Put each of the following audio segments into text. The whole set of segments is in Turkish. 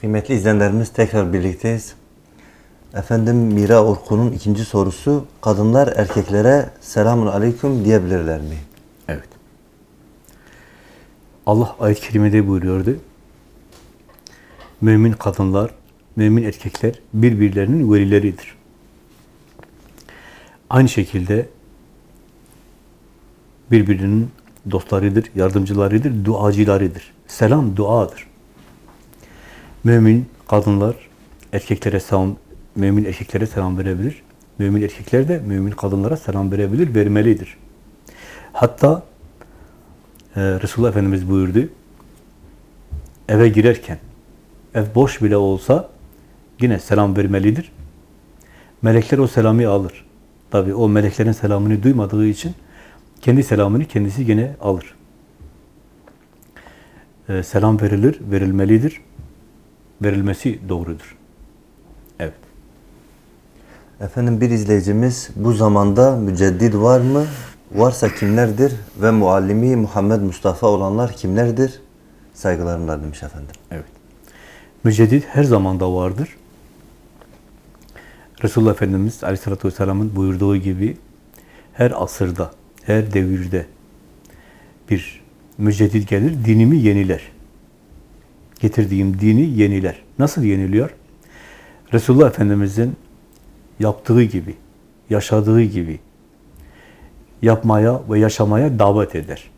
Kıymetli izleyenlerimiz tekrar birlikteyiz. Efendim Mira Orkun'un ikinci sorusu, kadınlar erkeklere selamun aleyküm diyebilirler mi? Evet. Allah ayet-i kerimede buyuruyordu. Mümin kadınlar, mümin erkekler birbirlerinin velileridir. Aynı şekilde birbirinin dostlarıdır, yardımcılarıdır, duacılarıdır. Selam duadır. Mümin kadınlar erkeklere selam, mümin erkeklere selam verebilir. Mümin erkekler de mümin kadınlara selam verebilir, vermelidir. Hatta e, Resulullah Efendimiz buyurdu, eve girerken, ev boş bile olsa yine selam vermelidir. Melekler o selamı alır. Tabi o meleklerin selamını duymadığı için kendi selamını kendisi yine alır. E, selam verilir, verilmelidir. Verilmesi doğrudur. Evet. Efendim bir izleyicimiz bu zamanda müceddit var mı? Varsa kimlerdir? Ve muallimi Muhammed Mustafa olanlar kimlerdir? Saygılarımla demiş efendim. Evet. Müceddit her zamanda vardır. Resulullah Efendimiz Aleyhisselatü Vesselam'ın buyurduğu gibi her asırda, her devirde bir müceddit gelir, dinimi yeniler. Getirdiğim dini yeniler. Nasıl yeniliyor? Resulullah Efendimiz'in yaptığı gibi, yaşadığı gibi yapmaya ve yaşamaya davet eder.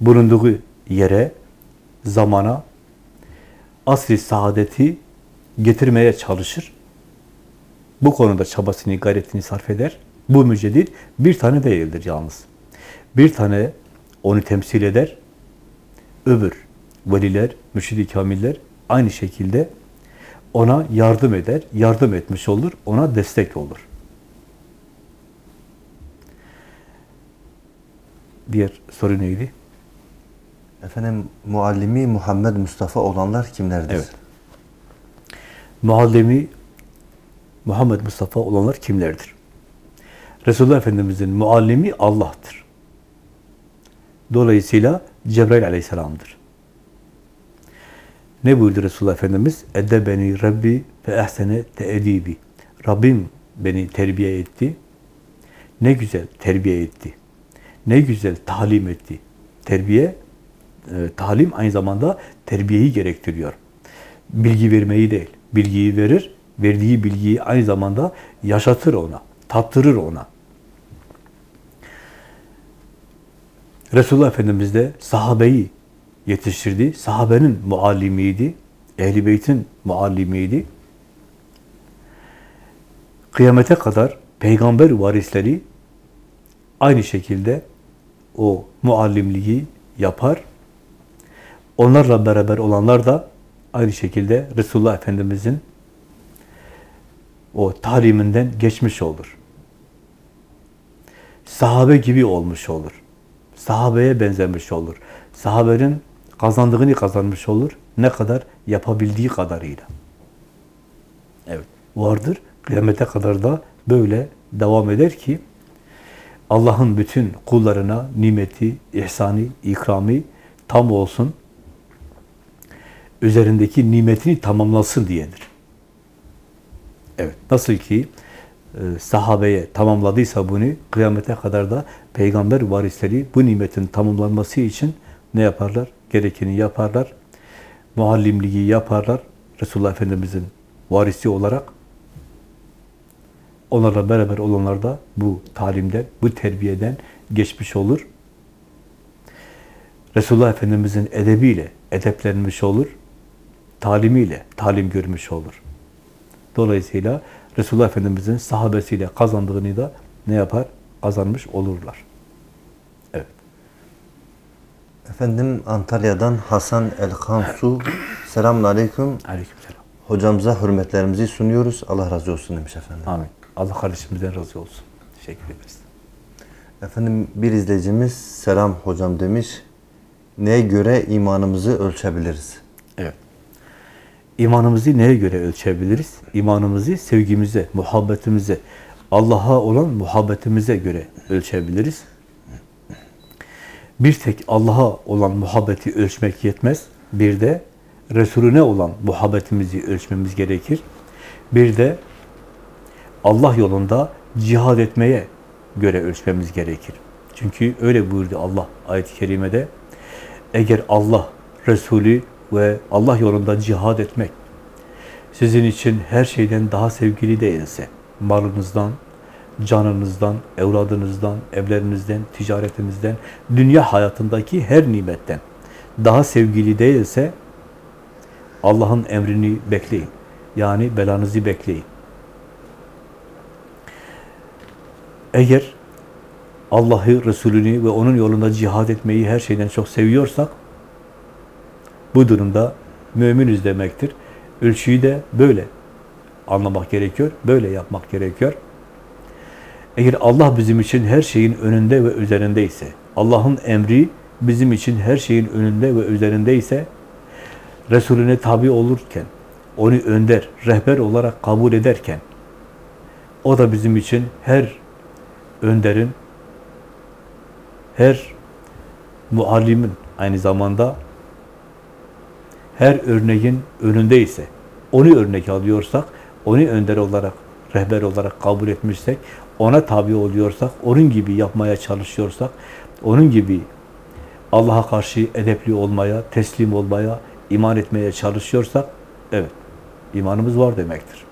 Bulunduğu yere, zamana, asri saadeti getirmeye çalışır. Bu konuda çabasını, gayretini sarf eder. Bu müceddit bir tane değildir yalnız. Bir tane onu temsil eder. Öbür veliler, mürşid-i kamiller aynı şekilde ona yardım eder, yardım etmiş olur, ona destek olur. Diğer soru neydi? Efendim muallimi Muhammed Mustafa olanlar kimlerdir? Evet. Muallimi Muhammed Mustafa olanlar kimlerdir? Resulullah Efendimiz'in muallimi Allah'tır. Dolayısıyla Cebrail aleyhisselamdır. Ne buyurdu Resulullah Efendimiz? Edde beni Rabbi ve ehsene teedibi. Rabbim beni terbiye etti. Ne güzel terbiye etti. Ne güzel talim etti. Terbiye, e, talim aynı zamanda terbiyeyi gerektiriyor. Bilgi vermeyi değil. Bilgiyi verir, verdiği bilgiyi aynı zamanda yaşatır ona, tattırır ona. Resulullah Efendimiz de sahabeyi yetiştirdi. Sahabenin muallimiydi. Ehl-i Beyt'in muallimiydi. Kıyamete kadar peygamber varisleri aynı şekilde o muallimliği yapar. Onlarla beraber olanlar da aynı şekilde Resulullah Efendimiz'in o taliminden geçmiş olur. Sahabe gibi olmuş olur. Sahabeye benzemiş olur. Sahabenin kazandığını kazanmış olur. Ne kadar? Yapabildiği kadarıyla. Evet. Vardır. Kıyamete kadar da böyle devam eder ki Allah'ın bütün kullarına nimeti, ihsani, ikrami tam olsun. Üzerindeki nimetini tamamlasın diyedir. Evet. Nasıl ki e, sahabeye tamamladıysa bunu, kıyamete kadar da peygamber varisleri bu nimetin tamamlanması için ne yaparlar? Gerekeni yaparlar. Muallimliği yaparlar. Resulullah Efendimiz'in varisi olarak onlarla beraber olanlar da bu talimden, bu terbiyeden geçmiş olur. Resulullah Efendimiz'in edebiyle edeplenmiş olur. Talimiyle talim görmüş olur. Dolayısıyla Resulullah Efendimiz'in sahabesiyle kazandığını da ne yapar? Kazanmış olurlar. Evet. Efendim Antalya'dan Hasan Elkansu Selamun Aleyküm. Aleykümselam. Hocamıza hürmetlerimizi sunuyoruz. Allah razı olsun demiş efendim. Amin. Allah kardeşimizden razı olsun. Teşekkür ederiz. Efendim bir izleyicimiz selam hocam demiş. Neye göre imanımızı ölçebiliriz? Evet. İmanımızı neye göre ölçebiliriz? İmanımızı sevgimize, muhabbetimize, Allah'a olan muhabbetimize göre ölçebiliriz. Bir tek Allah'a olan muhabbeti ölçmek yetmez. Bir de Resulüne olan muhabbetimizi ölçmemiz gerekir. Bir de Allah yolunda cihad etmeye göre ölçmemiz gerekir. Çünkü öyle buyurdu Allah ayet-i kerimede. Eğer Allah, Resulü ve Allah yolunda cihad etmek sizin için her şeyden daha sevgili değilse, malınızdan, canınızdan, evladınızdan, evlerinizden, ticaretinizden, dünya hayatındaki her nimetten daha sevgili değilse Allah'ın emrini bekleyin. Yani belanızı bekleyin. Eğer Allah'ı, Resulünü ve onun yolunda cihad etmeyi her şeyden çok seviyorsak bu durumda müminiz demektir. Ölçüyü de böyle anlamak gerekiyor, böyle yapmak gerekiyor. Eğer Allah bizim için her şeyin önünde ve üzerindeyse, Allah'ın emri bizim için her şeyin önünde ve üzerindeyse, Resulüne tabi olurken, onu önder, rehber olarak kabul ederken, o da bizim için her önderin, her muallimin aynı zamanda her örneğin önündeyse, onu örnek alıyorsak, onu önder olarak, rehber olarak kabul etmişsek, ona tabi oluyorsak, onun gibi yapmaya çalışıyorsak, onun gibi Allah'a karşı edepli olmaya, teslim olmaya, iman etmeye çalışıyorsak, evet, imanımız var demektir.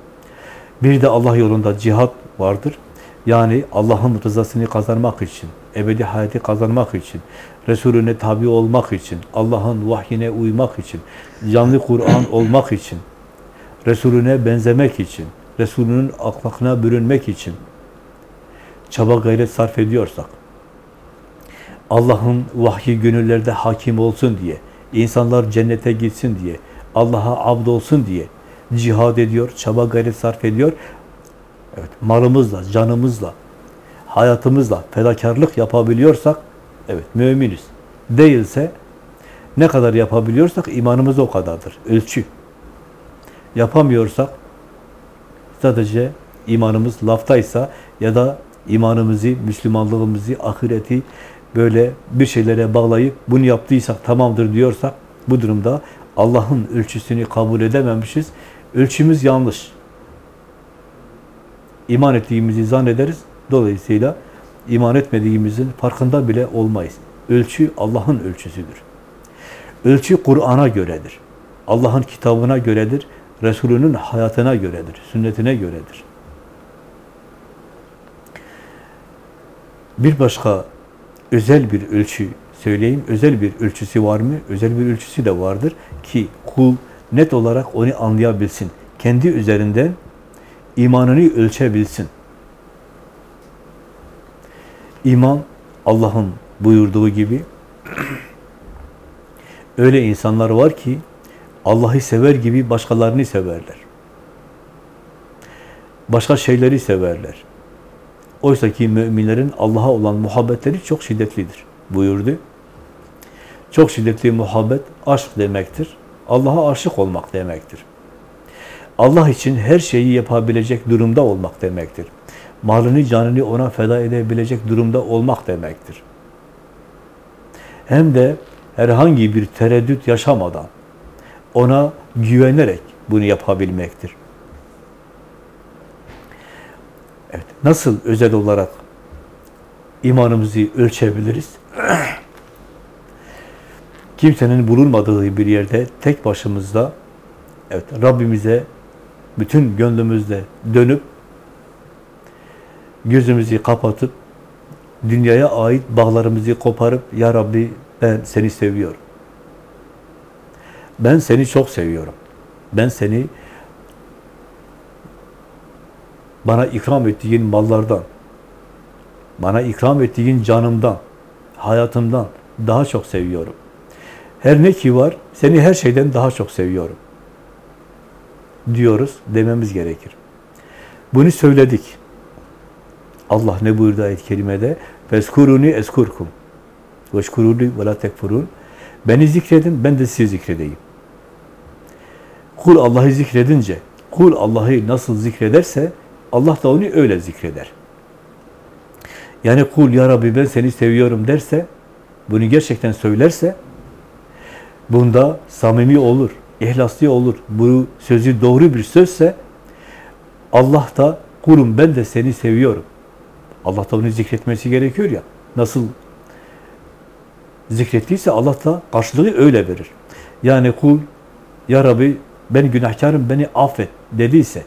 Bir de Allah yolunda cihat vardır. Yani Allah'ın rızasını kazanmak için, ebedi hayatı kazanmak için, Resulüne tabi olmak için, Allah'ın vahyine uymak için, canlı Kur'an olmak için, Resulüne benzemek için, Resulünün aklakına bürünmek için çaba gayret sarf ediyorsak, Allah'ın vahyi gönüllerde hakim olsun diye, insanlar cennete gitsin diye, Allah'a abd olsun diye cihad ediyor, çaba gayret sarf ediyor. Evet, malımızla, canımızla, hayatımızla fedakarlık yapabiliyorsak, evet müminiz. Değilse, ne kadar yapabiliyorsak imanımız o kadardır. Ölçü. Yapamıyorsak, sadece imanımız laftaysa ya da imanımızı, Müslümanlığımızı, ahireti böyle bir şeylere bağlayıp bunu yaptıysak tamamdır diyorsak, bu durumda Allah'ın ölçüsünü kabul edememişiz. Ölçümüz yanlış. İman ettiğimizi zannederiz. Dolayısıyla iman etmediğimizin farkında bile olmayız. Ölçü Allah'ın ölçüsüdür. Ölçü Kur'an'a göredir. Allah'ın kitabına göredir. Resulünün hayatına göredir. Sünnetine göredir. Bir başka özel bir ölçü söyleyeyim. Özel bir ölçüsü var mı? Özel bir ölçüsü de vardır ki kul net olarak onu anlayabilsin. Kendi üzerinden imanını ölçebilsin. İman Allah'ın buyurduğu gibi öyle insanlar var ki Allah'ı sever gibi başkalarını severler. Başka şeyleri severler. Oysa ki müminlerin Allah'a olan muhabbetleri çok şiddetlidir buyurdu. Çok şiddetli muhabbet aşk demektir. Allah'a aşık olmak demektir. Allah için her şeyi yapabilecek durumda olmak demektir. Malını, canını ona feda edebilecek durumda olmak demektir. Hem de herhangi bir tereddüt yaşamadan ona güvenerek bunu yapabilmektir. Evet, nasıl özel olarak imanımızı ölçebiliriz? Kimsenin bulunmadığı bir yerde tek başımızda evet Rabbimize bütün gönlümüzle dönüp gözümüzü kapatıp dünyaya ait bağlarımızı koparıp Ya Rabbi ben seni seviyorum. Ben seni çok seviyorum. Ben seni bana ikram ettiğin mallardan, bana ikram ettiğin canımdan, hayatımdan daha çok seviyorum. Her ne ki var, seni her şeyden daha çok seviyorum. Diyoruz, dememiz gerekir. Bunu söyledik. Allah ne buyurdu ayet-i kerimede? Fezkuruni eskurkum. Veşkuruni ve la tekfurun. Beni zikredin, ben de sizi zikredeyim. Kul Allah'ı zikredince, kul Allah'ı nasıl zikrederse, Allah da onu öyle zikreder. Yani kul ya Rabbi ben seni seviyorum derse, bunu gerçekten söylerse, bunda samimi olur, ihlaslı olur, bu sözü doğru bir sözse Allah da kurum ben de seni seviyorum. Allah da onu zikretmesi gerekiyor ya. Nasıl zikrettiyse Allah da karşılığı öyle verir. Yani kul ya Rabbi ben günahkarım beni affet dediyse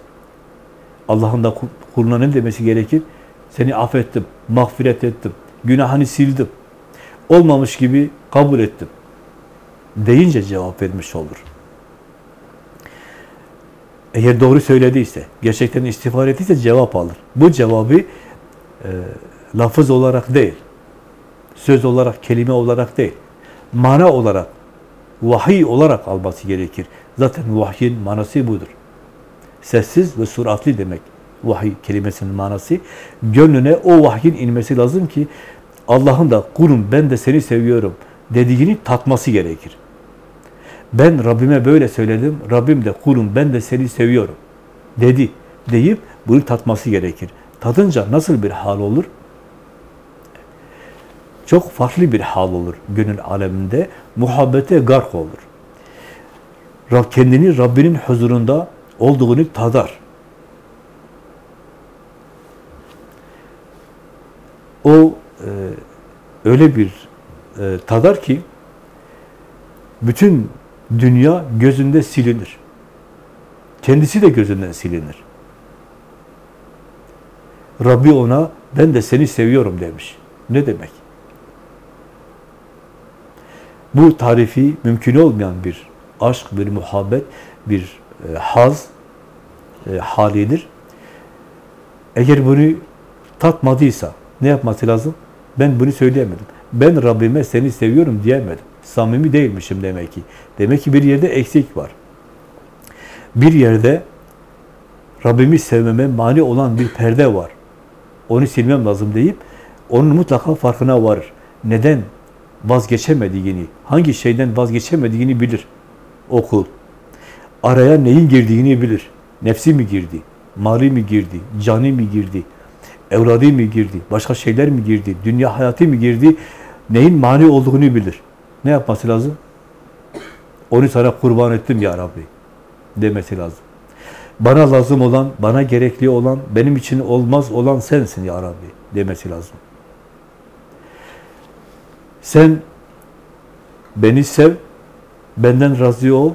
Allah'ın da kul- kuluna ne demesi gerekir? Seni affettim, mağfiret ettim, günahını sildim. Olmamış gibi kabul ettim. Deyince cevap vermiş olur. Eğer doğru söylediyse, gerçekten istiğfar ettiyse cevap alır. Bu cevabı e, lafız olarak değil, söz olarak, kelime olarak değil, mana olarak, vahiy olarak alması gerekir. Zaten vahyin manası budur. Sessiz ve suratli demek vahiy kelimesinin manası. Gönlüne o vahyin inmesi lazım ki Allah'ın da kulum ben de seni seviyorum dediğini tatması gerekir. Ben Rabbime böyle söyledim, Rabbim de kulum ben de seni seviyorum dedi deyip bunu tatması gerekir. Tadınca nasıl bir hal olur? Çok farklı bir hal olur gönül aleminde. Muhabbete gark olur. Kendini Rabbinin huzurunda olduğunu tadar. O e, öyle bir e, tadar ki bütün dünya gözünde silinir. Kendisi de gözünden silinir. Rabbi ona ben de seni seviyorum demiş. Ne demek? Bu tarifi mümkün olmayan bir aşk, bir muhabbet, bir e, haz e, halidir. Eğer bunu tatmadıysa ne yapması lazım? Ben bunu söyleyemedim. Ben Rabbime seni seviyorum diyemedim. Samimi değilmişim demek ki. Demek ki bir yerde eksik var. Bir yerde Rabbimi sevmeme mani olan bir perde var. Onu silmem lazım deyip onun mutlaka farkına varır. Neden vazgeçemediğini, hangi şeyden vazgeçemediğini bilir o kul. Araya neyin girdiğini bilir. Nefsi mi girdi? Mali mi girdi? Canı mı girdi? Evladı mı girdi? Başka şeyler mi girdi? Dünya hayatı mı girdi? Neyin mani olduğunu bilir. Ne yapması lazım? Onu sana kurban ettim ya Rabbi demesi lazım. Bana lazım olan, bana gerekli olan, benim için olmaz olan sensin ya Rabbi demesi lazım. Sen beni sev, benden razı ol,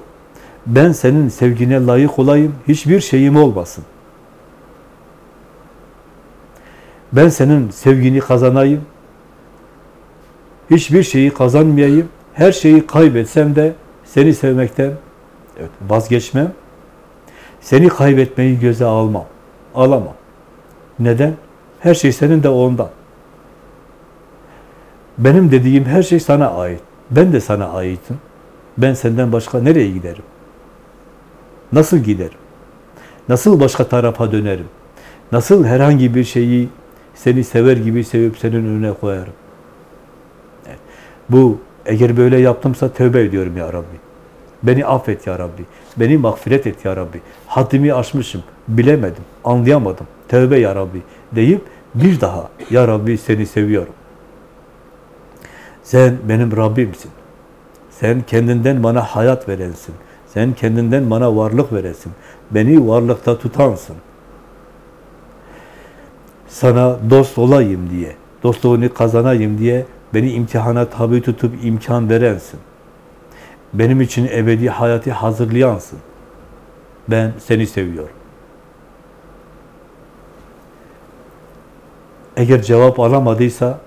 ben senin sevgine layık olayım, hiçbir şeyim olmasın. Ben senin sevgini kazanayım, hiçbir şeyi kazanmayayım, her şeyi kaybetsem de seni sevmekten evet, vazgeçmem, seni kaybetmeyi göze almam, alamam. Neden? Her şey senin de ondan. Benim dediğim her şey sana ait. Ben de sana aitim. Ben senden başka nereye giderim? Nasıl giderim? Nasıl başka tarafa dönerim? Nasıl herhangi bir şeyi seni sever gibi sevip senin önüne koyarım? Bu eğer böyle yaptımsa tövbe ediyorum ya Rabbi. Beni affet ya Rabbi. Beni mağfiret et ya Rabbi. Haddimi aşmışım. Bilemedim. Anlayamadım. Tövbe ya Rabbi deyip bir daha ya Rabbi seni seviyorum. Sen benim Rabbimsin. Sen kendinden bana hayat verensin. Sen kendinden bana varlık veresin. Beni varlıkta tutansın. Sana dost olayım diye, dostluğunu kazanayım diye beni imtihana tabi tutup imkan verensin. Benim için ebedi hayatı hazırlayansın. Ben seni seviyorum. Eğer cevap alamadıysa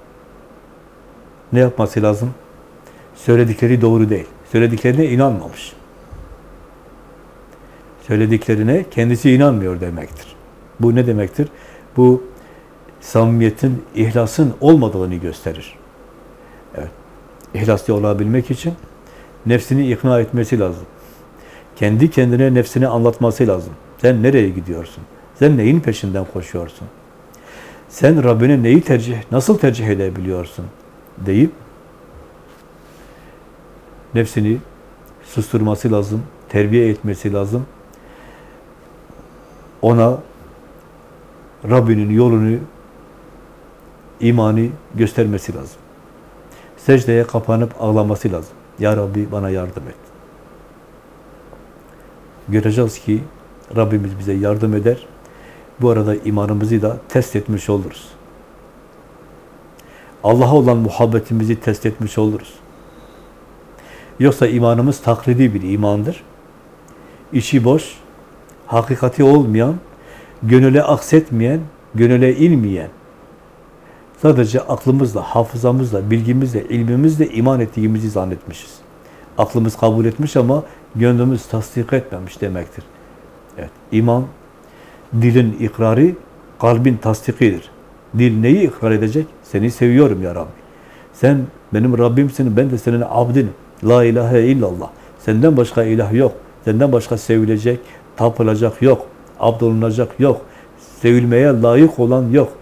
ne yapması lazım? Söyledikleri doğru değil. Söylediklerine inanmamış. Söylediklerine kendisi inanmıyor demektir. Bu ne demektir? Bu samimiyetin, ihlasın olmadığını gösterir. Evet. İhlaslı olabilmek için nefsini ikna etmesi lazım. Kendi kendine nefsini anlatması lazım. Sen nereye gidiyorsun? Sen neyin peşinden koşuyorsun? Sen Rabbine neyi tercih, nasıl tercih edebiliyorsun? deyip nefsini susturması lazım, terbiye etmesi lazım. Ona Rabbinin yolunu, imanı göstermesi lazım. Secdeye kapanıp ağlaması lazım. Ya Rabbi bana yardım et. göreceğiz ki Rabbimiz bize yardım eder. Bu arada imanımızı da test etmiş oluruz. Allah'a olan muhabbetimizi test etmiş oluruz. Yoksa imanımız taklidi bir imandır. İçi boş, hakikati olmayan, gönüle aksetmeyen, gönüle inmeyen, sadece aklımızla, hafızamızla, bilgimizle, ilmimizle iman ettiğimizi zannetmişiz. Aklımız kabul etmiş ama gönlümüz tasdik etmemiş demektir. Evet, iman, dilin ikrarı, kalbin tasdikidir. Dil neyi ikrar edecek? Seni seviyorum ya Rabbi. Sen benim Rabbimsin, ben de senin abdinim. La ilahe illallah. Senden başka ilah yok. Senden başka sevilecek, tapılacak yok. Abdolunacak yok. Sevilmeye layık olan yok.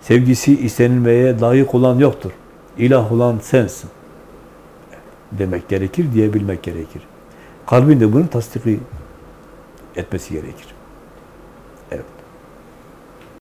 Sevgisi istenilmeye layık olan yoktur. İlah olan sensin. Demek gerekir, diyebilmek gerekir. Kalbin de bunu tasdiki etmesi gerekir.